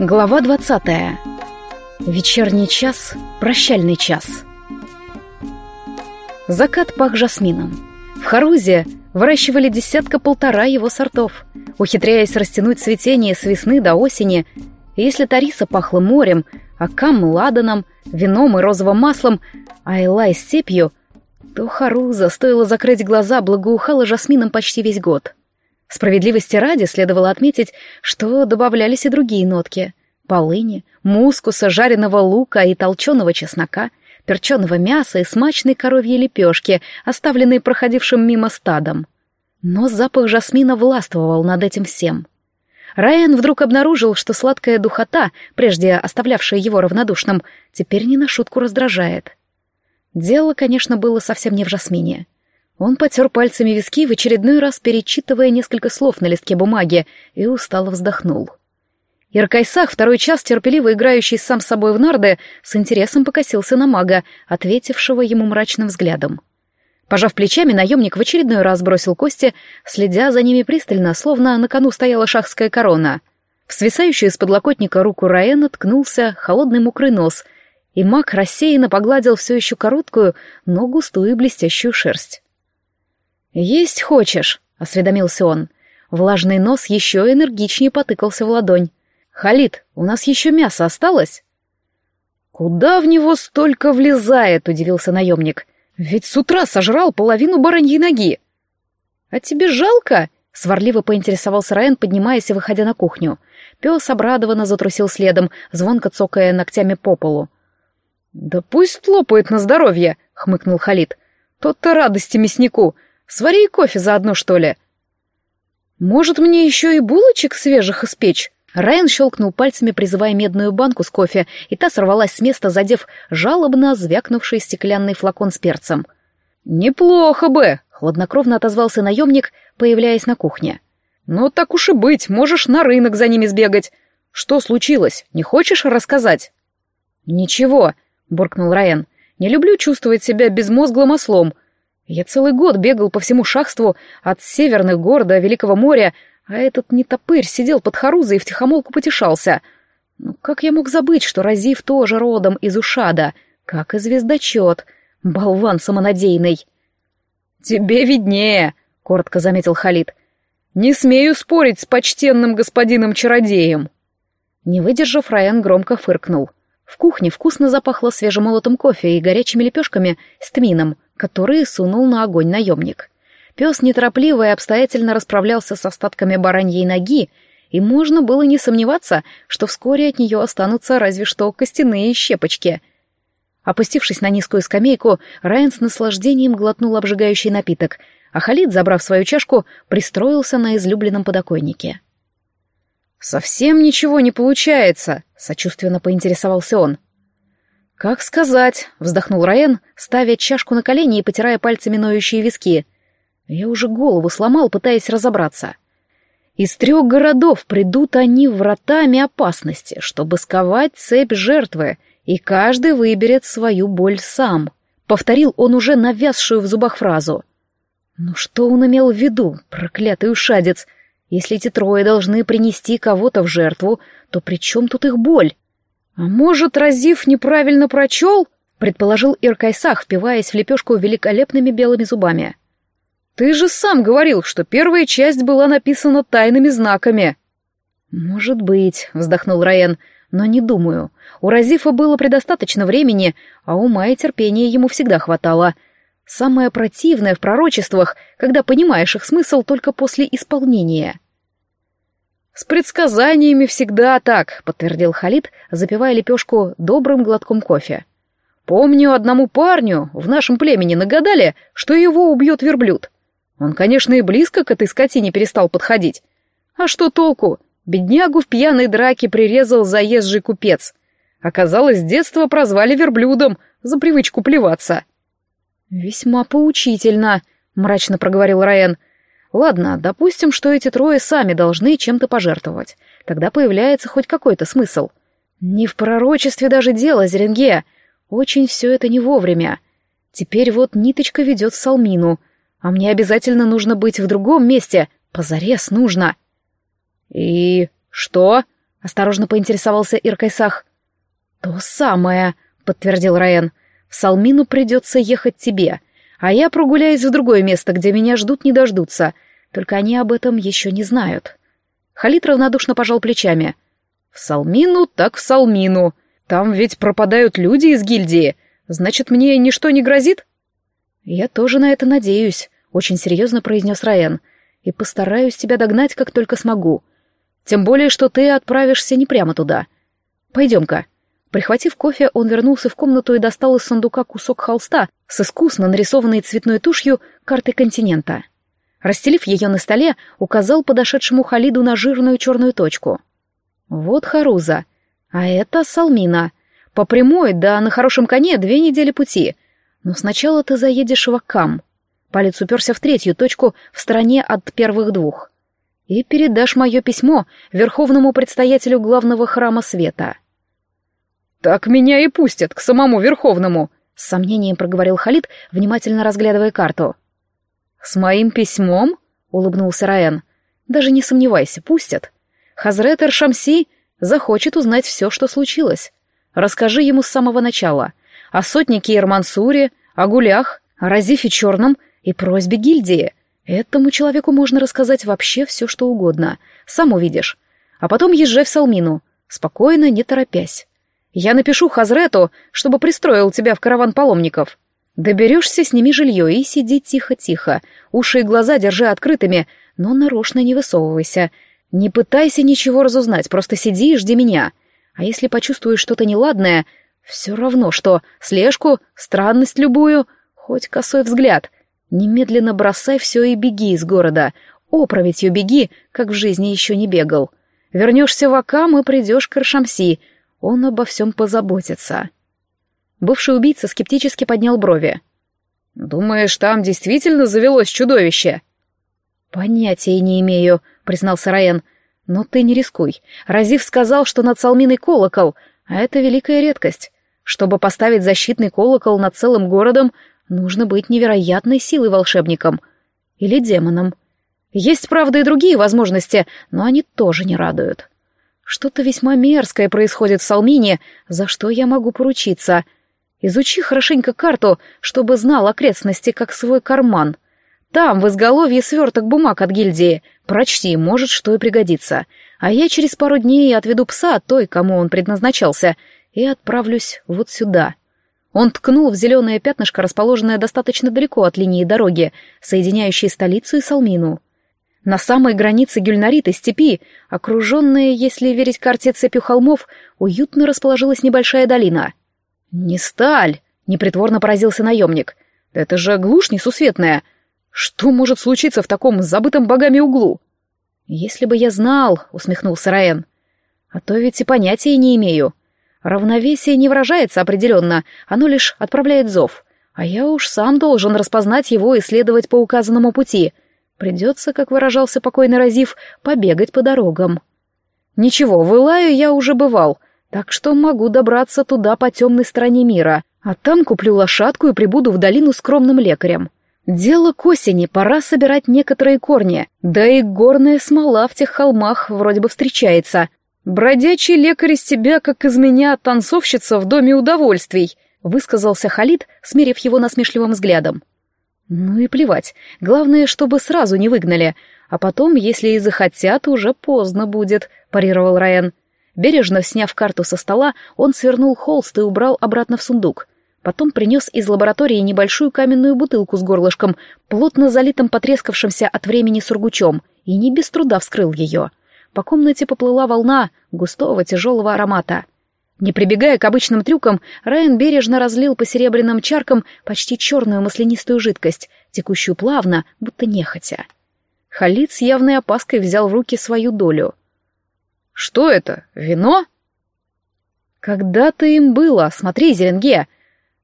Глава 20. Вечерний час, прощальный час. Закат пах жасмином. В Харузе выращивали десятка-полтора его сортов, ухитряясь растянуть цветение с весны до осени. Если Тариса пахла морем, а Кам — ладаном, вином и розовым маслом, а Элай — степью, то Харуза, стоило закрыть глаза, благоухала жасмином почти весь год — Справедливости ради следовало отметить, что добавлялись и другие нотки. Полыни, мускуса, жареного лука и толченого чеснока, перченого мяса и смачной коровьей лепешки, оставленной проходившим мимо стадом. Но запах жасмина властвовал над этим всем. Райан вдруг обнаружил, что сладкая духота, прежде оставлявшая его равнодушным, теперь не на шутку раздражает. Дело, конечно, было совсем не в жасмине — он потер пальцами виски, в очередной раз перечитывая несколько слов на листке бумаги, и устало вздохнул. Иркайсах, второй час терпеливо играющий сам собой в нарды, с интересом покосился на мага, ответившего ему мрачным взглядом. Пожав плечами, наемник в очередной раз бросил кости, следя за ними пристально, словно на кону стояла шахская корона. В свисающую из подлокотника руку Раэна ткнулся холодный мокрый нос, и маг рассеянно погладил все еще короткую, но густую и блестящую шерсть. «Есть хочешь?» — осведомился он. Влажный нос еще энергичнее потыкался в ладонь. «Халид, у нас еще мясо осталось?» «Куда в него столько влезает?» — удивился наемник. «Ведь с утра сожрал половину бараньей ноги». «А тебе жалко?» — сварливо поинтересовался Райан, поднимаясь и выходя на кухню. Пес обрадованно затрусил следом, звонко цокая ногтями по полу. «Да пусть лопает на здоровье!» — хмыкнул Халид. «Тот-то радости мяснику! Свари кофе заодно, что ли. Может, мне еще и булочек свежих испечь? Райан щелкнул пальцами, призывая медную банку с кофе, и та сорвалась с места, задев жалобно звякнувший стеклянный флакон с перцем. «Неплохо бы!» — хладнокровно отозвался наемник, появляясь на кухне. «Ну, так уж и быть, можешь на рынок за ними сбегать. Что случилось, не хочешь рассказать?» «Ничего», — буркнул Райан. «Не люблю чувствовать себя безмозглым ослом. Я целый год бегал по всему шахству от северных гор до Великого моря, а этот нетопырь сидел под Харузой и втихомолку потешался. Ну как я мог забыть, что Разив тоже родом из Ушада, как и звездочет, болван самонадеянный. «Тебе виднее», — коротко заметил Халид. «Не смею спорить с почтенным господином-чародеем». Не выдержав, Райан громко фыркнул. В кухне вкусно запахло свежемолотым кофе и горячими лепешками с тмином — которые сунул на огонь наемник. Пес неторопливо и обстоятельно расправлялся с остатками бараньей ноги, и можно было не сомневаться, что вскоре от нее останутся разве что костяные щепочки. Опустившись на низкую скамейку, Райан с наслаждением глотнул обжигающий напиток, а Халид, забрав свою чашку, пристроился на излюбленном подоконнике. «Совсем ничего не получается», — сочувственно поинтересовался он. «Как сказать?» — вздохнул Раен, ставя чашку на колени и потирая пальцами ноющие виски. «Я уже голову сломал, пытаясь разобраться. Из трех городов придут они вратами опасности, чтобы сковать цепь жертвы, и каждый выберет свою боль сам», — повторил он уже навязшую в зубах фразу. «Ну что он имел в виду, проклятый ушадец? Если эти трое должны принести кого-то в жертву, то при чем тут их боль?» «А может, Разив неправильно прочел?» — предположил Иркайсах, впиваясь в лепешку великолепными белыми зубами. «Ты же сам говорил, что первая часть была написана тайными знаками». «Может быть», — вздохнул Раен, — «но не думаю. У Разифа было предостаточно времени, а ума и терпения ему всегда хватало. Самое противное в пророчествах, когда понимаешь их смысл только после исполнения». «С предсказаниями всегда так», — подтвердил Халид, запивая лепешку добрым глотком кофе. «Помню, одному парню в нашем племени нагадали, что его убьет верблюд. Он, конечно, и близко к этой скотине перестал подходить. А что толку? Беднягу в пьяной драке прирезал заезжий купец. Оказалось, с детства прозвали верблюдом за привычку плеваться». «Весьма поучительно», — мрачно проговорил Раен. Ладно, допустим, что эти трое сами должны чем-то пожертвовать. Тогда появляется хоть какой-то смысл. Не в пророчестве даже дело, Зеренге. Очень все это не вовремя. Теперь вот ниточка ведет в Салмину, а мне обязательно нужно быть в другом месте. Позарез нужно. И что? — осторожно поинтересовался Иркайсах. «То самое», — подтвердил Раен. «В Салмину придется ехать тебе, а я прогуляюсь в другое место, где меня ждут не дождутся. Только они об этом еще не знают». Халид равнодушно пожал плечами. «В Салмину так в Салмину. Там ведь пропадают люди из гильдии. Значит, мне ничто не грозит?» «Я тоже на это надеюсь», — очень серьезно произнес Раен. «И постараюсь тебя догнать, как только смогу. Тем более, что ты отправишься не прямо туда. Пойдем-ка». Прихватив кофе, он вернулся в комнату и достал из сундука кусок холста с искусно нарисованной цветной тушью картой континента. Расстелив ее на столе, указал подошедшему Халиду на жирную черную точку. «Вот Харуза. А это Салмина. По прямой, да на хорошем коне две недели пути. Но сначала ты заедешь в Акам». Палец уперся в третью точку в стороне от первых двух. «И передашь мое письмо верховному предстоятелю главного храма света». «Так меня и пустят к самому верховному», — с сомнением проговорил Халид, внимательно разглядывая карту. «С моим письмом?» — улыбнулся Раен. «Даже не сомневайся, пустят. Хазрет Эршамси захочет узнать все, что случилось. Расскажи ему с самого начала. О сотнике Ирмансуре, о гулях, о Разифе Черном и просьбе гильдии. Этому человеку можно рассказать вообще все, что угодно. Сам увидишь. А потом езжай в Салмину. Спокойно, не торопясь. Я напишу Хазрету, чтобы пристроил тебя в караван паломников. Доберешься, сними жилье и сиди тихо-тихо. Уши и глаза держи открытыми, но нарочно не высовывайся. Не пытайся ничего разузнать, просто сиди и жди меня. А если почувствуешь что-то неладное, все равно что, слежку, странность любую, хоть косой взгляд, немедленно бросай все и беги из города. Опрометью беги, как в жизни еще не бегал. Вернешься в Акам и придешь к Аршамси. Он обо всем позаботится. Бывший убийца скептически поднял брови. «Думаешь, там действительно завелось чудовище?» «Понятия не имею», — признался Раен. «Но ты не рискуй. Разив сказал, что над Салминой колокол, а это великая редкость. Чтобы поставить защитный колокол над целым городом, нужно быть невероятной силой волшебником. Или демоном. Есть, правда, и другие возможности, но они тоже не радуют. Что-то весьма мерзкое происходит в Салмине, за что я могу поручиться — Изучи хорошенько карту, чтобы знал окрестности как свой карман. Там, в изголовье, сверток бумаг от гильдии. Прочти, может, что и пригодится. А я через пару дней отведу пса той, кому он предназначался, и отправлюсь вот сюда». Он ткнул в зеленое пятнышко, расположенное достаточно далеко от линии дороги, соединяющей столицу и Салмину. На самой границе гюльнариты степи, окруженная, если верить карте цепью холмов, уютно расположилась небольшая долина. «Не сталь!» — непритворно поразился наемник. «Это же глушь несусветная! Что может случиться в таком забытом богами углу?» «Если бы я знал», — усмехнулся Раен. «А то ведь и понятия не имею. Равновесие не выражается определенно, оно лишь отправляет зов. А я уж сам должен распознать его и следовать по указанному пути. Придется, как выражался покойный Разив, побегать по дорогам». «Ничего, в Илаю я уже бывал», так что могу добраться туда по темной стороне мира, а там куплю лошадку и прибуду в долину скромным лекарем. Дело к осени, пора собирать некоторые корни, да и горная смола в тех холмах вроде бы встречается. Бродячий лекарь из тебя, как из меня, танцовщица в доме удовольствий, высказался Халид, смерив его насмешливым взглядом. Ну и плевать, главное, чтобы сразу не выгнали, а потом, если и захотят, уже поздно будет, парировал Райан. Бережно сняв карту со стола, он свернул холст и убрал обратно в сундук. Потом принес из лаборатории небольшую каменную бутылку с горлышком, плотно залитым потрескавшимся от времени сургучом, и не без труда вскрыл ее. По комнате поплыла волна густого тяжелого аромата. Не прибегая к обычным трюкам, Райан бережно разлил по серебряным чаркам почти черную маслянистую жидкость, текущую плавно, будто нехотя. Халид с явной опаской взял в руки свою долю. Что это? Вино? Когда-то им было, смотри, Зеренге.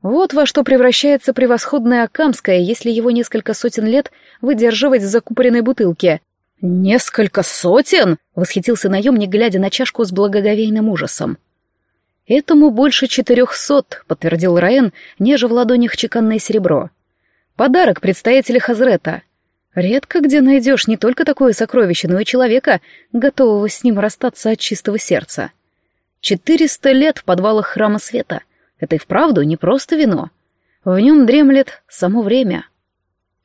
Вот во что превращается превосходное Акамское, если его несколько сотен лет выдерживать в закупоренной бутылке. «Несколько сотен?» — восхитился наемник, глядя на чашку с благоговейным ужасом. «Этому больше четырехсот», — подтвердил Раен, нежа в ладонях чеканное серебро. «Подарок предстоятеля Хазрета. Редко где найдешь не только такое сокровище, но и человека, готового с ним расстаться от чистого сердца. Четыреста лет в подвалах храма света. Это и вправду не просто вино. В нем дремлет само время.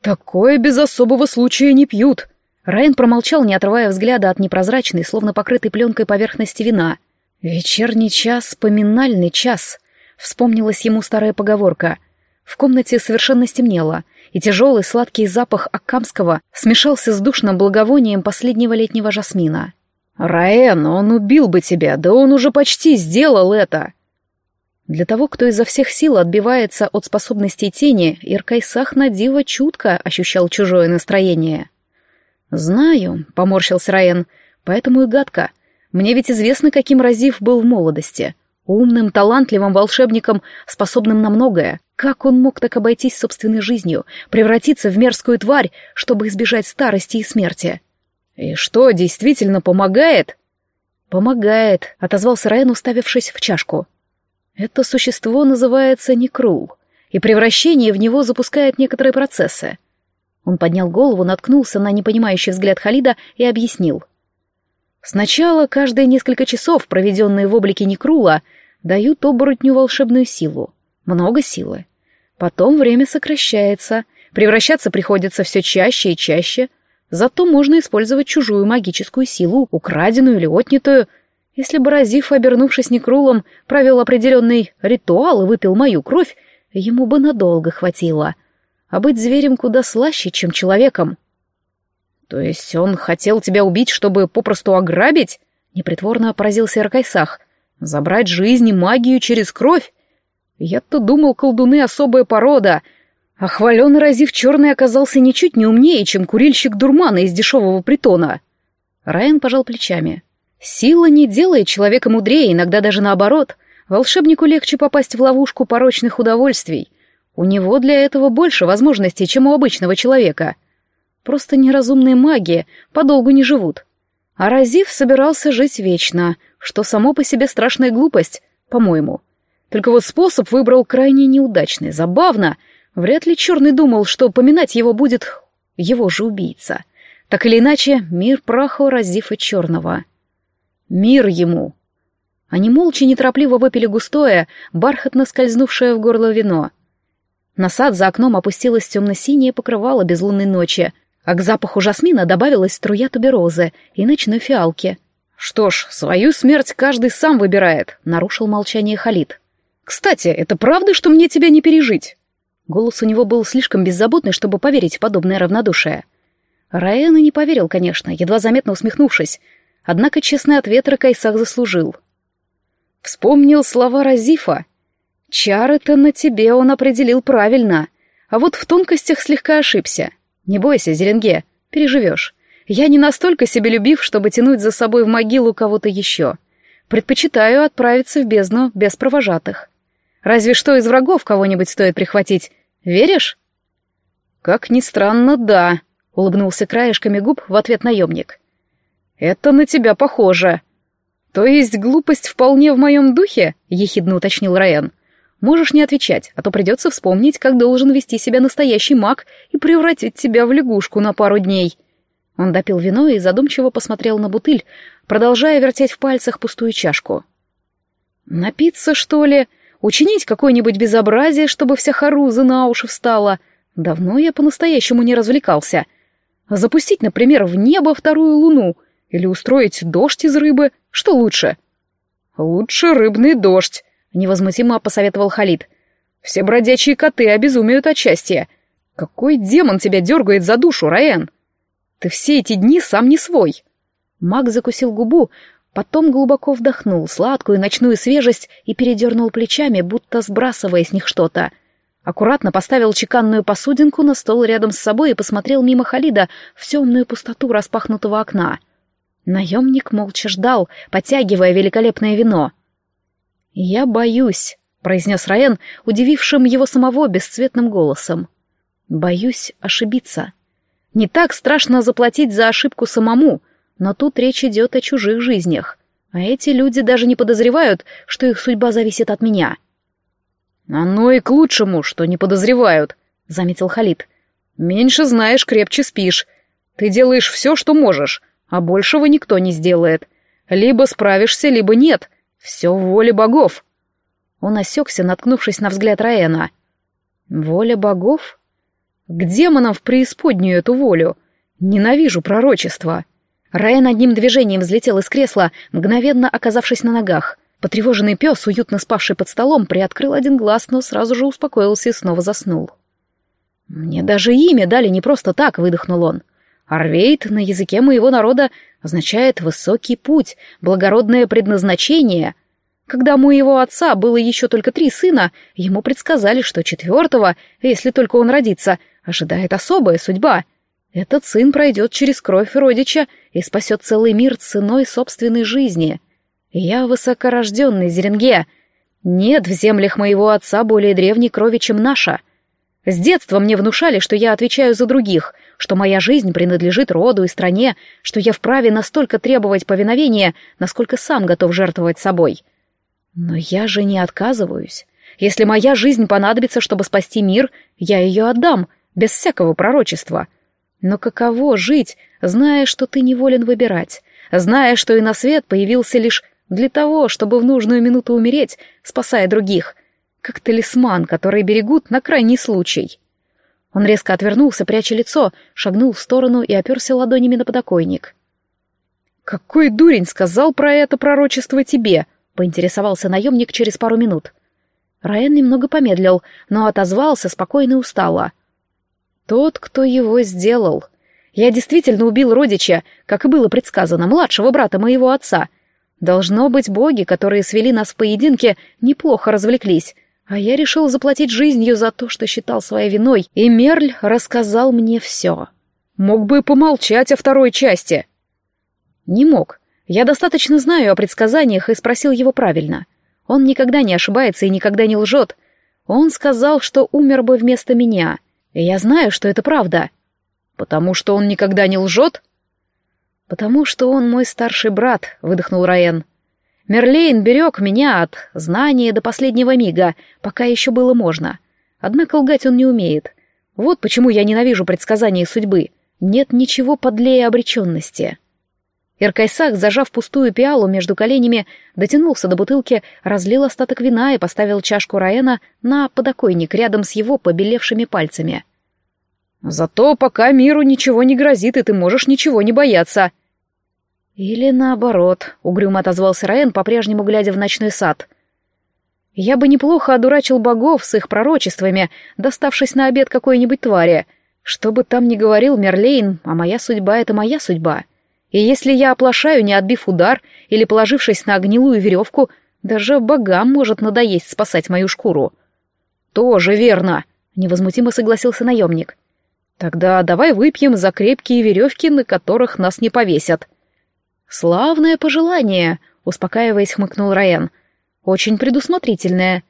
Такое без особого случая не пьют. Райан промолчал, не отрывая взгляда от непрозрачной, словно покрытой пленкой поверхности вина. «Вечерний час, поминальный час», — вспомнилась ему старая поговорка. В комнате совершенно стемнело, и тяжелый сладкий запах Аккамского смешался с душным благовонием последнего летнего жасмина. «Раэн, он убил бы тебя, да он уже почти сделал это!» Для того, кто изо всех сил отбивается от способностей тени, Иркайсах на чутко ощущал чужое настроение. «Знаю», — поморщился Раен, — «поэтому и гадко. Мне ведь известно, каким Разив был в молодости. Умным, талантливым волшебником, способным на многое. Как он мог так обойтись собственной жизнью, превратиться в мерзкую тварь, чтобы избежать старости и смерти? И что, действительно помогает? Помогает, отозвался Райан, уставившись в чашку. Это существо называется Некрул, и превращение в него запускает некоторые процессы. Он поднял голову, наткнулся на непонимающий взгляд Халида и объяснил. Сначала каждые несколько часов, проведенные в облике Некрула, дают оборотню волшебную силу. Много силы. Потом время сокращается, превращаться приходится все чаще и чаще, зато можно использовать чужую магическую силу, украденную или отнятую. Если бы Разив, обернувшись Некрулом, провел определенный ритуал и выпил мою кровь, ему бы надолго хватило. А быть зверем куда слаще, чем человеком. «То есть он хотел тебя убить, чтобы попросту ограбить?» — непритворно поразился Аркайсах. «Забрать жизнь и магию через кровь? Я-то думал, колдуны — особая порода, а хваленый разив черный оказался ничуть не умнее, чем курильщик дурмана из дешевого притона». Райан пожал плечами. «Сила не делает человека мудрее, иногда даже наоборот. Волшебнику легче попасть в ловушку порочных удовольствий. У него для этого больше возможностей, чем у обычного человека». Просто неразумные маги подолгу не живут. А Разив собирался жить вечно, что само по себе страшная глупость, по-моему. Только вот способ выбрал крайне неудачный, забавно. Вряд ли Черный думал, что поминать его будет его же убийца. Так или иначе, мир праху Разифа Черного. Мир ему. Они молча неторопливо выпили густое, бархатно скользнувшее в горло вино. На сад за окном опустилось темно-синее покрывало безлунной ночи, а к запаху жасмина добавилась струя туберозы и ночной фиалки. «Что ж, свою смерть каждый сам выбирает», — нарушил молчание Халид. «Кстати, это правда, что мне тебя не пережить?» Голос у него был слишком беззаботный, чтобы поверить в подобное равнодушие. Раэн и не поверил, конечно, едва заметно усмехнувшись. Однако честный ответ Ракайсах заслужил. Вспомнил слова Разифа. «Чары-то на тебе он определил правильно, а вот в тонкостях слегка ошибся. Не бойся, Зеленге, переживешь. Я не настолько себелюбив, чтобы тянуть за собой в могилу кого-то еще. Предпочитаю отправиться в бездну без провожатых. Разве что из врагов кого-нибудь стоит прихватить. Веришь? Как ни странно, да, улыбнулся краешками губ в ответ наемник. Это на тебя похоже. То есть глупость вполне в моем духе? ехидно уточнил Райан. Можешь не отвечать, а то придется вспомнить, как должен вести себя настоящий маг и превратить тебя в лягушку на пару дней. Он допил вино и задумчиво посмотрел на бутыль, продолжая вертеть в пальцах пустую чашку. Напиться, что ли? Учинить какое-нибудь безобразие, чтобы вся харуза на уши встала? Давно я по-настоящему не развлекался. Запустить, например, в небо вторую луну или устроить дождь из рыбы, что лучше? Лучше рыбный дождь, — невозмутимо посоветовал Халид. «Все бродячие коты обезумеют от счастья. Какой демон тебя дергает за душу, Раэн? Ты все эти дни сам не свой». Маг закусил губу, потом глубоко вдохнул сладкую ночную свежесть и передернул плечами, будто сбрасывая с них что-то. Аккуратно поставил чеканную посудинку на стол рядом с собой и посмотрел мимо Халида в темную пустоту распахнутого окна. Наемник молча ждал, подтягивая великолепное вино — «Я боюсь», — произнес Раен, удивившим его самого бесцветным голосом. «Боюсь ошибиться. Не так страшно заплатить за ошибку самому, но тут речь идет о чужих жизнях, а эти люди даже не подозревают, что их судьба зависит от меня». «Оно и к лучшему, что не подозревают», — заметил Халид. Меньше знаешь, крепче спишь. Ты делаешь все, что можешь, а большего никто не сделает. Либо справишься, либо нет. Все в воле богов». Он осекся, наткнувшись на взгляд Раэна. «Воля богов? К демонам в преисподнюю эту волю. Ненавижу пророчество». Раэн одним движением взлетел из кресла, мгновенно оказавшись на ногах. Потревоженный пес, уютно спавший под столом, приоткрыл один глаз, но сразу же успокоился и снова заснул. «Мне даже имя дали не просто так», — выдохнул он. «Арвейт на языке моего народа означает «высокий путь», «благородное предназначение». Когда у моего отца было еще только три сына, ему предсказали, что четвертого, если только он родится, ожидает особая судьба. Этот сын пройдет через кровь родича и спасет целый мир ценой собственной жизни. Я высокорожденный Зеренге. Нет в землях моего отца более древней крови, чем наша. С детства мне внушали, что я отвечаю за других, что моя жизнь принадлежит роду и стране, что я вправе настолько требовать повиновения, насколько сам готов жертвовать собой. Но я же не отказываюсь. Если моя жизнь понадобится, чтобы спасти мир, я ее отдам, без всякого пророчества. Но каково жить, зная, что ты неволен выбирать, зная, что и на свет появился лишь для того, чтобы в нужную минуту умереть, спасая других, как талисман, который берегут на крайний случай. Он резко отвернулся, пряча лицо, шагнул в сторону и оперся ладонями на подоконник. «Какой дурень сказал про это пророчество тебе?» — поинтересовался наемник через пару минут. Райан немного помедлил, но отозвался спокойно и устало. «Тот, кто его сделал. Я действительно убил родича, как и было предсказано, младшего брата моего отца — Должно быть, боги, которые свели нас в поединке, неплохо развлеклись, а я решил заплатить жизнью за то, что считал своей виной, и Мерль рассказал мне все. Мог бы помолчать о второй части. Не мог. Я достаточно знаю о предсказаниях и спросил его правильно. Он никогда не ошибается и никогда не лжет. Он сказал, что умер бы вместо меня. И я знаю, что это правда. Потому что он никогда не лжет? «Потому что он мой старший брат», — выдохнул Раен. «Мерлейн берег меня от знания до последнего мига, пока еще было можно. Однако лгать он не умеет. Вот почему я ненавижу предсказания судьбы. Нет ничего подлее обреченности». Иркайсах, зажав пустую пиалу между коленями, дотянулся до бутылки, разлил остаток вина и поставил чашку Раэна на подоконник рядом с его побелевшими пальцами. «Зато пока миру ничего не грозит, и ты можешь ничего не бояться», «Или наоборот», — угрюмо отозвался Раен, по-прежнему глядя в ночной сад. «Я бы неплохо одурачил богов с их пророчествами, доставшись на обед какой-нибудь твари. Что бы там ни говорил Мерлейн, а моя судьба — это моя судьба. И если я оплошаю, не отбив удар или положившись на гнилую веревку, даже богам может надоесть спасать мою шкуру». «Тоже верно», — невозмутимо согласился наемник. «Тогда давай выпьем за крепкие веревки, на которых нас не повесят». «Славное пожелание», — успокаиваясь, хмыкнул Райан. «Очень предусмотрительное.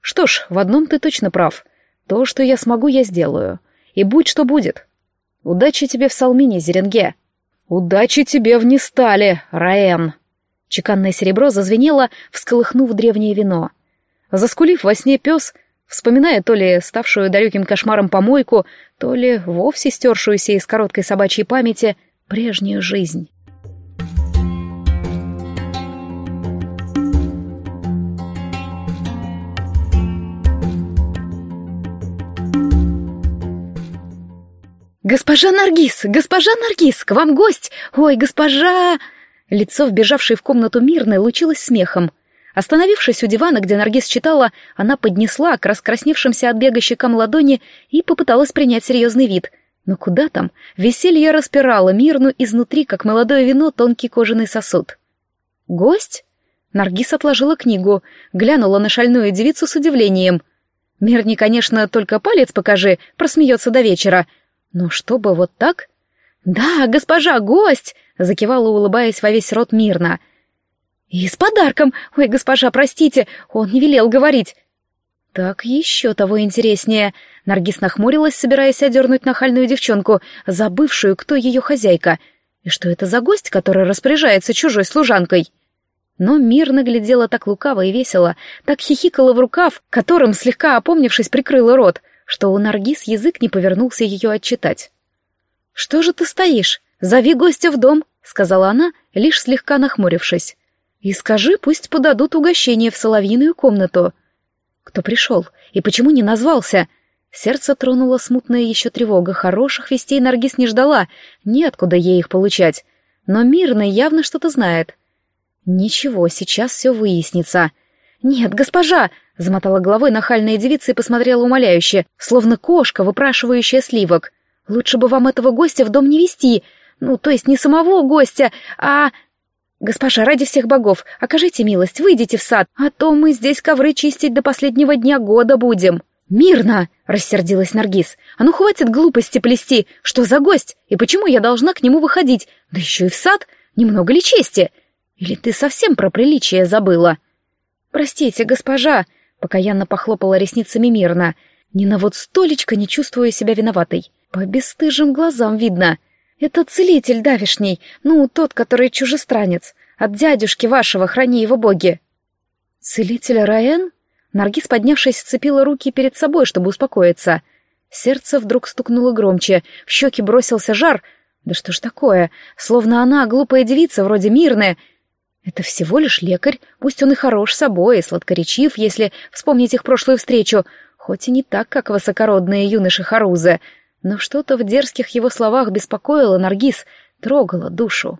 Что ж, в одном ты точно прав. То, что я смогу, я сделаю. И будь что будет. Удачи тебе в Салмине, Зеренге». «Удачи тебе в Нестале, Раен!» Чеканное серебро зазвенело, всколыхнув древнее вино. Заскулив во сне пес, вспоминая то ли ставшую далеким кошмаром помойку, то ли вовсе стершуюся из короткой собачьей памяти прежнюю жизнь. «Госпожа Наргиз! Госпожа Наргиз! К вам гость! Ой, госпожа!» Лицо, вбежавшей в комнату мирной, лучилось смехом. Остановившись у дивана, где Наргиз читала, она поднесла к раскрасневшимся от бега щекам ладони и попыталась принять серьезный вид. Но куда там? Веселье распирало мирну изнутри, как молодое вино, тонкий кожаный сосуд. «Гость?» Наргиз отложила книгу, глянула на шальную девицу с удивлением. «Мирни, конечно, только палец покажи, просмеется до вечера», — но чтобы вот так? «Да, госпожа, гость!» — закивала, улыбаясь во весь рот мирно. «И с подарком! Ой, госпожа, простите, он не велел говорить!» «Так еще того интереснее!» Наргиз нахмурилась, собираясь одернуть нахальную девчонку, забывшую, кто ее хозяйка. И что это за гость, который распоряжается чужой служанкой? Но мирно глядела так лукаво и весело, так хихикала в рукав, которым, слегка опомнившись, прикрыла рот — что у Наргиз язык не повернулся ее отчитать. «Что же ты стоишь? Зови гостя в дом», — сказала она, лишь слегка нахмурившись. «И скажи, пусть подадут угощение в соловьиную комнату». Кто пришел? И почему не назвался? Сердце тронула смутная еще тревога. Хороших вестей Наргиз не ждала. Неоткуда ей их получать. Но Мирный явно что-то знает. Ничего, сейчас все выяснится. «Нет, госпожа!» — замотала головой нахальная девица и посмотрела умоляюще, словно кошка, выпрашивающая сливок. «Лучше бы вам этого гостя в дом не вести. Ну, то есть не самого гостя, а...» «Госпожа, ради всех богов, окажите милость, выйдите в сад, а то мы здесь ковры чистить до последнего дня года будем». «Мирно!» — рассердилась Наргиз. «А ну хватит глупости плести! Что за гость? И почему я должна к нему выходить? Да еще и в сад! Немного ли чести? Или ты совсем про приличие забыла?» «Простите, госпожа!» — покаянно похлопала ресницами Мирно. «Ни на вот столечко не чувствую себя виноватой. По бесстыжим глазам видно. Это целитель давишний, ну, тот, который чужестранец. От дядюшки вашего, храни его боги». «Целитель Раен?» Наргиз, поднявшись, сцепила руки перед собой, чтобы успокоиться. Сердце вдруг стукнуло громче, в щеки бросился жар. Да что ж такое? Словно она, глупая девица, вроде мирная. Это всего лишь лекарь, пусть он и хорош собой, и сладкоречив, если вспомнить их прошлую встречу, хоть и не так, как высокородные юноши Харузы, но что-то в дерзких его словах беспокоило Наргиз, трогало душу.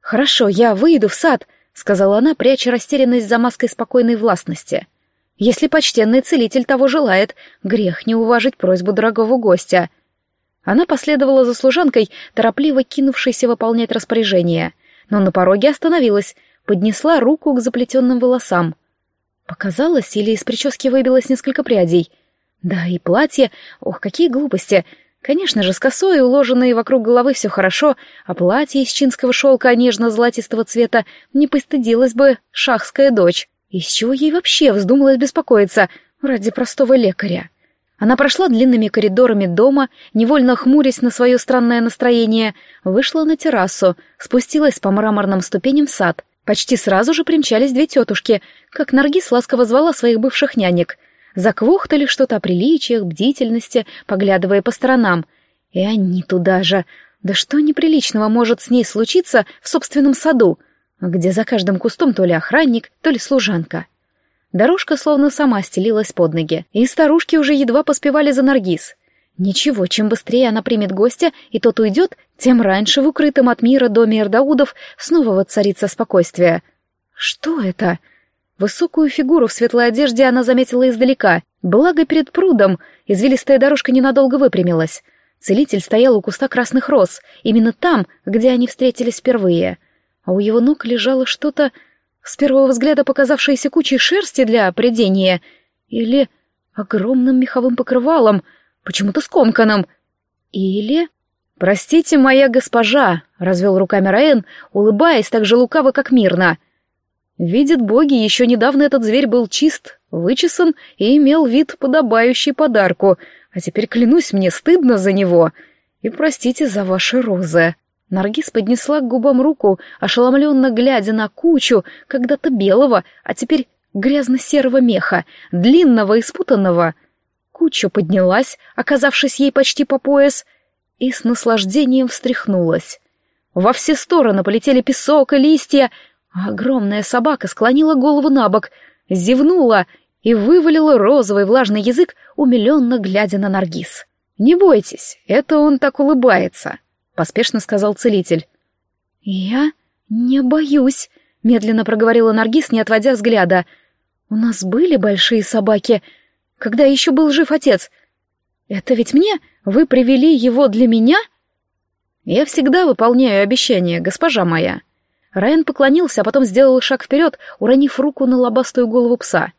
«Хорошо, я выйду в сад», — сказала она, пряча растерянность за маской спокойной властности. — если почтенный целитель того желает, грех не уважить просьбу дорогого гостя. Она последовала за служанкой, торопливо кинувшейся выполнять распоряжение, но на пороге остановилась, поднесла руку к заплетенным волосам. Показалось, или из прически выбилось несколько прядей. Да, и платье... Ох, какие глупости! Конечно же, с косой, уложенной вокруг головы, все хорошо, а платье из чинского шелка нежно-золотистого цвета не постыдилась бы шахская дочь. Из чего ей вообще вздумалось беспокоиться ради простого лекаря? Она прошла длинными коридорами дома, невольно хмурясь на свое странное настроение, вышла на террасу, спустилась по мраморным ступеням в сад. Почти сразу же примчались две тетушки, как Наргиз ласково звала своих бывших нянек. Заквохтали что-то о приличиях, бдительности, поглядывая по сторонам. И они туда же. Да что неприличного может с ней случиться в собственном саду? где за каждым кустом то ли охранник, то ли служанка. Дорожка словно сама стелилась под ноги, и старушки уже едва поспевали за Наргиз. Ничего, чем быстрее она примет гостя, и тот уйдет, тем раньше в укрытом от мира доме Эрдаудов снова воцарится спокойствие. Что это? Высокую фигуру в светлой одежде она заметила издалека, благо перед прудом извилистая дорожка ненадолго выпрямилась. Целитель стоял у куста красных роз, именно там, где они встретились впервые — а у его ног лежало что-то, с первого взгляда показавшееся кучей шерсти для придения, или огромным меховым покрывалом, почему-то скомканным, или... «Простите, моя госпожа», — развел руками Раэн, улыбаясь так же лукаво, как мирно. Видит боги, еще недавно этот зверь был чист, вычесан и имел вид, подобающий подарку, а теперь, клянусь, мне стыдно за него. И простите за ваши розы. Наргиз поднесла к губам руку, ошеломленно глядя на кучу когда-то белого, а теперь грязно-серого меха, длинного и спутанного. Куча поднялась, оказавшись ей почти по пояс, и с наслаждением встряхнулась. Во все стороны полетели песок и листья, а огромная собака склонила голову на бок, зевнула и вывалила розовый влажный язык, умиленно глядя на Наргиз. «Не бойтесь, это он так улыбается», поспешно сказал целитель. «Я не боюсь», — медленно проговорила Наргиз, не отводя взгляда. «У нас были большие собаки, когда еще был жив отец. Это ведь мне? Вы привели его для меня?» «Я всегда выполняю обещания, госпожа моя». Райан поклонился, а потом сделал шаг вперед, уронив руку на лобастую голову пса.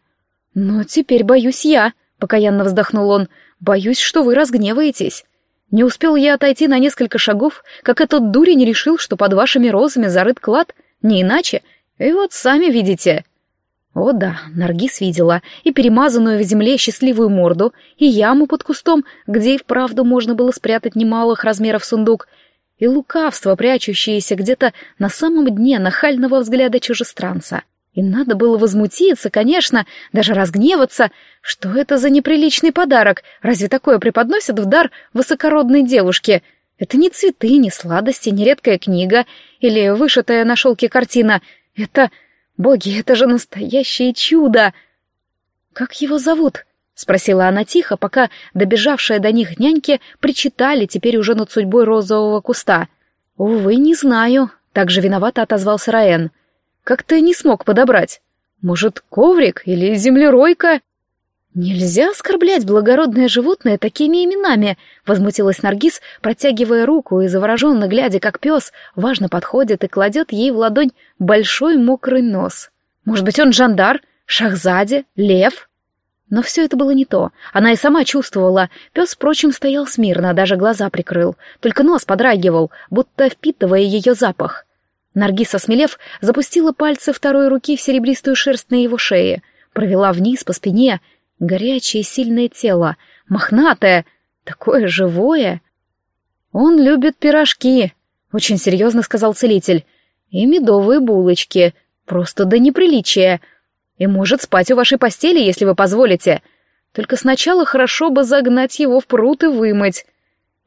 «Но теперь боюсь я», — покаянно вздохнул он. «Боюсь, что вы разгневаетесь. Не успел я отойти на несколько шагов, как этот дурень решил, что под вашими розами зарыт клад, не иначе. И вот сами видите. О да, Наргиз видела и перемазанную в земле счастливую морду, и яму под кустом, где и вправду можно было спрятать немалых размеров сундук, и лукавство, прячущееся где-то на самом дне нахального взгляда чужестранца. И надо было возмутиться, конечно, даже разгневаться. Что это за неприличный подарок? Разве такое преподносят в дар высокородной девушке? Это не цветы, не сладости, не редкая книга или вышитая на шелке картина. Это... Боги, это же настоящее чудо! Как его зовут? — спросила она тихо, пока добежавшие до них няньки причитали теперь уже над судьбой розового куста. «Увы, не знаю», — также виновато отозвался Раэн. Как ты не смог подобрать? Может, коврик или землеройка?» «Нельзя оскорблять благородное животное такими именами», — возмутилась Наргиз, протягивая руку и завороженно глядя, как пес важно подходит и кладет ей в ладонь большой мокрый нос. «Может быть, он жандар, шахзаде, лев?» Но все это было не то. Она и сама чувствовала. Пес, впрочем, стоял смирно, даже глаза прикрыл. Только нос подрагивал, будто впитывая ее запах. Наргиз, осмелев, запустила пальцы второй руки в серебристую шерсть на его шее, провела вниз по спине, горячее сильное тело, мохнатое, такое живое. «Он любит пирожки», — очень серьезно сказал целитель, — «и медовые булочки, просто до неприличия, и может спать у вашей постели, если вы позволите. Только сначала хорошо бы загнать его в пруд и вымыть.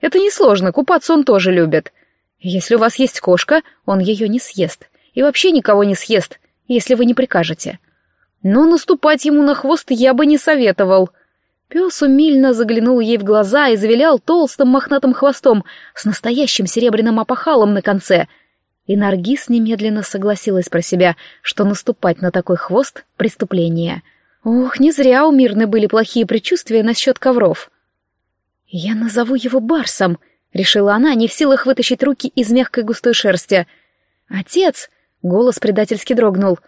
Это несложно, купаться он тоже любит». Если у вас есть кошка, он ее не съест. И вообще никого не съест, если вы не прикажете. Но наступать ему на хвост я бы не советовал. Пес умильно заглянул ей в глаза и завилял толстым мохнатым хвостом с настоящим серебряным опахалом на конце. И Наргиз немедленно согласилась про себя, что наступать на такой хвост — преступление. Ох, не зря у Мирны были плохие предчувствия насчет ковров. «Я назову его Барсом», — решила она, не в силах вытащить руки из мягкой густой шерсти. «Отец!» — голос предательски дрогнул.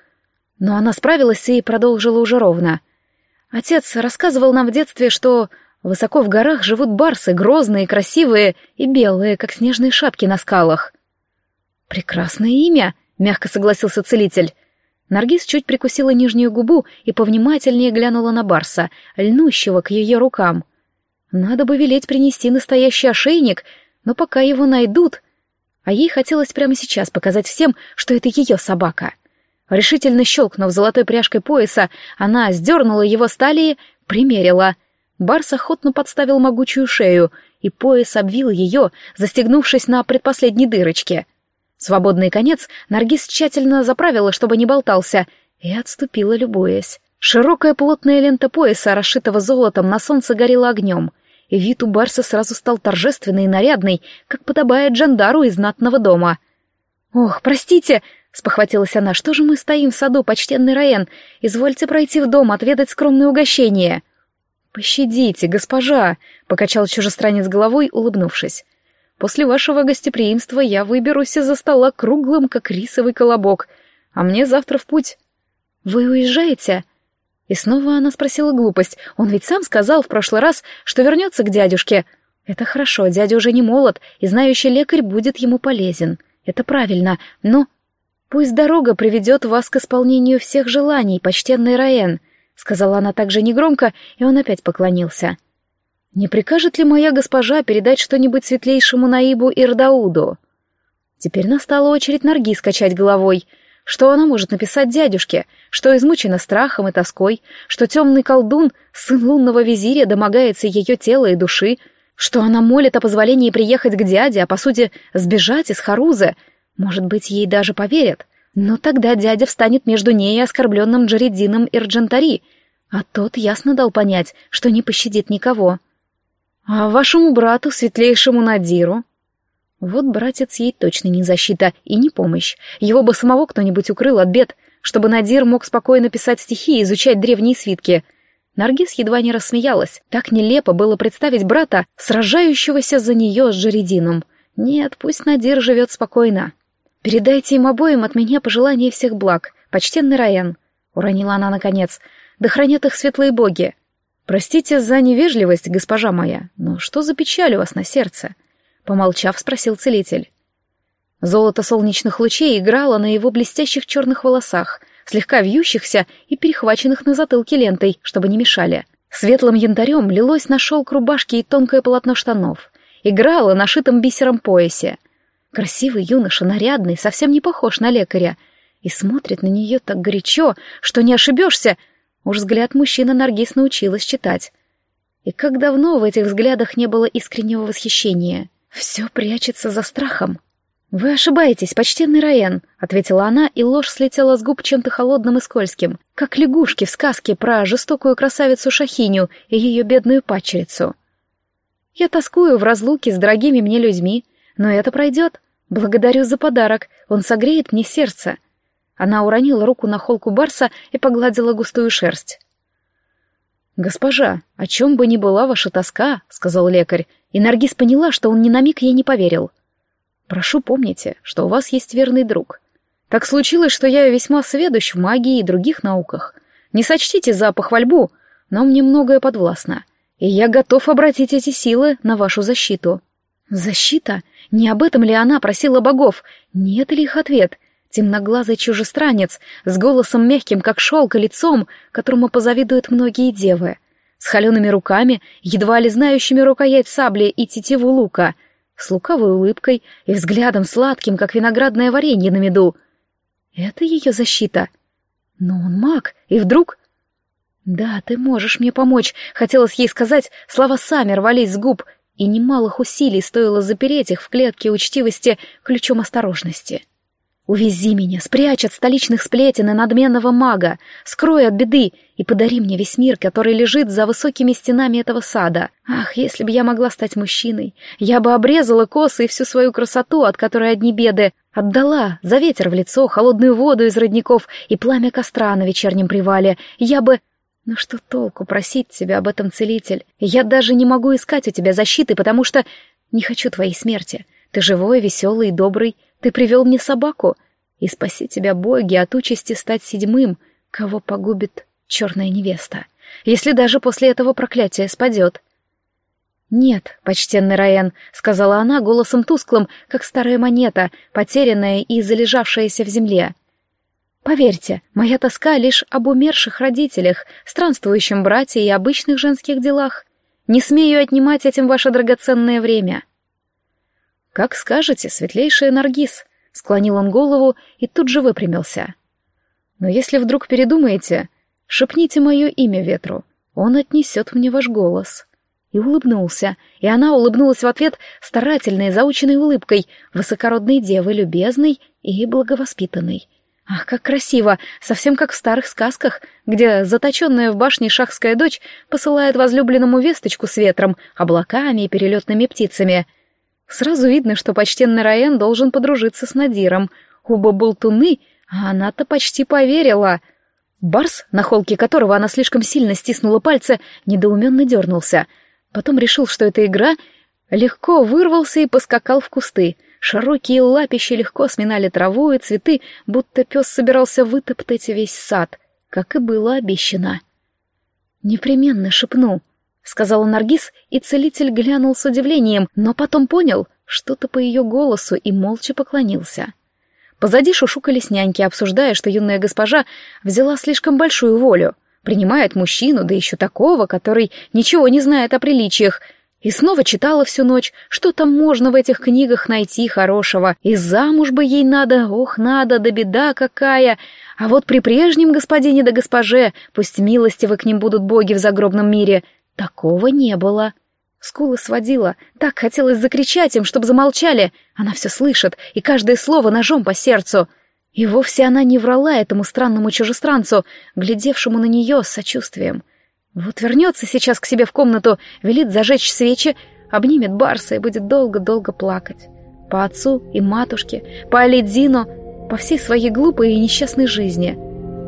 Но она справилась и продолжила уже ровно. «Отец рассказывал нам в детстве, что высоко в горах живут барсы, грозные, красивые и белые, как снежные шапки на скалах». «Прекрасное имя!» — мягко согласился целитель. Наргиз чуть прикусила нижнюю губу и повнимательнее глянула на Барса, льнущего к ее рукам. Надо бы велеть принести настоящий ошейник, но пока его найдут... А ей хотелось прямо сейчас показать всем, что это ее собака. Решительно щелкнув золотой пряжкой пояса, она сдернула его с талии, примерила. Барс охотно подставил могучую шею, и пояс обвил ее, застегнувшись на предпоследней дырочке. Свободный конец Наргиз тщательно заправила, чтобы не болтался, и отступила, любуясь. Широкая плотная лента пояса, расшитого золотом, на солнце горела огнем — вид у Барса сразу стал торжественный и нарядный, как подобает жандару из знатного дома. «Ох, простите!» — спохватилась она. «Что же мы стоим в саду, почтенный Раен? Извольте пройти в дом, отведать скромное угощение». «Пощадите, госпожа!» — покачал чужестранец головой, улыбнувшись. «После вашего гостеприимства я выберусь из-за стола круглым, как рисовый колобок, а мне завтра в путь». «Вы уезжаете?» И снова она спросила глупость. Он ведь сам сказал в прошлый раз, что вернется к дядюшке. Это хорошо, дядя уже не молод, и знающий лекарь будет ему полезен. Это правильно, но... Пусть дорога приведет вас к исполнению всех желаний, почтенный Раен, сказала она также негромко, и он опять поклонился. Не прикажет ли моя госпожа передать что-нибудь светлейшему Наибу Ирдауду? Теперь настала очередь Нарги скачать головой — что она может написать дядюшке, что измучена страхом и тоской, что темный колдун, сын лунного визиря, домогается ее тела и души, что она молит о позволении приехать к дяде, а по сути сбежать из Харузы. Может быть, ей даже поверят. Но тогда дядя встанет между ней и оскорбленным Джаридином Ирджентари, а тот ясно дал понять, что не пощадит никого. А вашему брату, светлейшему Надиру, вот братец ей точно не защита и не помощь. Его бы самого кто-нибудь укрыл от бед, чтобы Надир мог спокойно писать стихи и изучать древние свитки. Наргиз едва не рассмеялась. Так нелепо было представить брата, сражающегося за нее с Джаридином. Нет, пусть Надир живет спокойно. «Передайте им обоим от меня пожелания всех благ, почтенный Райан», — уронила она наконец. «Да хранят их светлые боги». «Простите за невежливость, госпожа моя, но что за печаль у вас на сердце?» Помолчав, спросил целитель. Золото солнечных лучей играло на его блестящих черных волосах, слегка вьющихся и перехваченных на затылке лентой, чтобы не мешали. Светлым янтарем лилось на шелк рубашки и тонкое полотно штанов. Играло на шитом бисером поясе. Красивый юноша, нарядный, совсем не похож на лекаря. и смотрит на нее так горячо, что не ошибешься. Уж взгляд мужчины Наргиз научилась читать. И как давно в этих взглядах не было искреннего восхищения. Все прячется за страхом. «Вы ошибаетесь, почтенный Раен», — ответила она, и ложь слетела с губ чем-то холодным и скользким, как лягушки в сказке про жестокую красавицу Шахиню и ее бедную падчерицу. «Я тоскую в разлуке с дорогими мне людьми, но это пройдет. Благодарю за подарок, он согреет мне сердце». Она уронила руку на холку барса и погладила густую шерсть. «Госпожа, о чем бы ни была ваша тоска», — сказал лекарь, и Наргиз поняла, что он ни на миг ей не поверил. Прошу помните, что у вас есть верный друг. Так случилось, что я весьма сведущ в магии и других науках. Не сочтите за похвальбу, но мне многое подвластно, и я готов обратить эти силы на вашу защиту». «Защита? Не об этом ли она просила богов? Нет ли их ответ?» Темноглазый чужестранец с голосом мягким, как шелк, и лицом, которому позавидуют многие девы, с холеными руками, едва ли знающими рукоять сабли и тетиву лука, с лукавой улыбкой и взглядом сладким, как виноградное варенье на меду. Это ее защита. Но он маг, и вдруг... «Да, ты можешь мне помочь», — хотелось ей сказать, слова сами рвались с губ, и немалых усилий стоило запереть их в клетке учтивости ключом осторожности. Увези меня, спрячь от столичных сплетен и надменного мага, скрой от беды и подари мне весь мир, который лежит за высокими стенами этого сада. Ах, если бы я могла стать мужчиной, я бы обрезала косы и всю свою красоту, от которой одни беды, отдала за ветер в лицо, холодную воду из родников и пламя костра на вечернем привале. Я бы... Ну что толку просить тебя об этом, целитель? Я даже не могу искать у тебя защиты, потому что не хочу твоей смерти. Ты живой, веселый и добрый, ты привел мне собаку, и спаси тебя, боги, от участи стать седьмым, кого погубит черная невеста, если даже после этого проклятие спадет. «Нет, почтенный Раен», — сказала она голосом тусклым, как старая монета, потерянная и залежавшаяся в земле. «Поверьте, моя тоска лишь об умерших родителях, странствующем брате и обычных женских делах. Не смею отнимать этим ваше драгоценное время». «Как скажете, светлейшая Наргиз», — склонил он голову и тут же выпрямился. «Но если вдруг передумаете, шепните мое имя ветру, он отнесет мне ваш голос». И улыбнулся, и она улыбнулась в ответ старательной, заученной улыбкой, высокородной девы, любезной и благовоспитанной. Ах, как красиво, совсем как в старых сказках, где заточенная в башне шахская дочь посылает возлюбленному весточку с ветром, облаками и перелетными птицами — Сразу видно, что почтенный Раен должен подружиться с Надиром. Оба болтуны, а она-то почти поверила. Барс, на холке которого она слишком сильно стиснула пальцы, недоуменно дернулся. Потом решил, что это игра, легко вырвался и поскакал в кусты. Широкие лапища легко сминали траву и цветы, будто пес собирался вытоптать весь сад, как и было обещано. «Непременно шепну», — сказала Наргиз, и целитель глянул с удивлением, но потом понял что-то по ее голосу и молча поклонился. Позади шушукались няньки, обсуждая, что юная госпожа взяла слишком большую волю, принимает мужчину, да еще такого, который ничего не знает о приличиях, и снова читала всю ночь, что там можно в этих книгах найти хорошего, и замуж бы ей надо, ох, надо, да беда какая, а вот при прежнем господине да госпоже, пусть милостивы к ним будут боги в загробном мире, Такого не было. Скулы сводила. Так хотелось закричать им, чтобы замолчали. Она все слышит, и каждое слово ножом по сердцу. И вовсе она не врала этому странному чужестранцу, глядевшему на нее с сочувствием. Вот вернется сейчас к себе в комнату, велит зажечь свечи, обнимет Барса и будет долго-долго плакать. По отцу и матушке, по Алидзину, по всей своей глупой и несчастной жизни.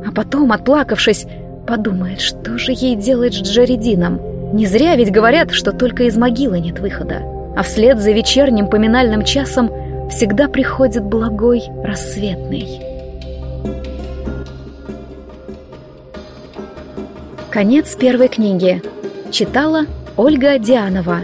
А потом, отплакавшись, подумает, что же ей делать с Джаридином. Не зря ведь говорят, что только из могилы нет выхода. А вслед за вечерним поминальным часом всегда приходит благой рассветный. Конец первой книги. Читала Ольга Дианова.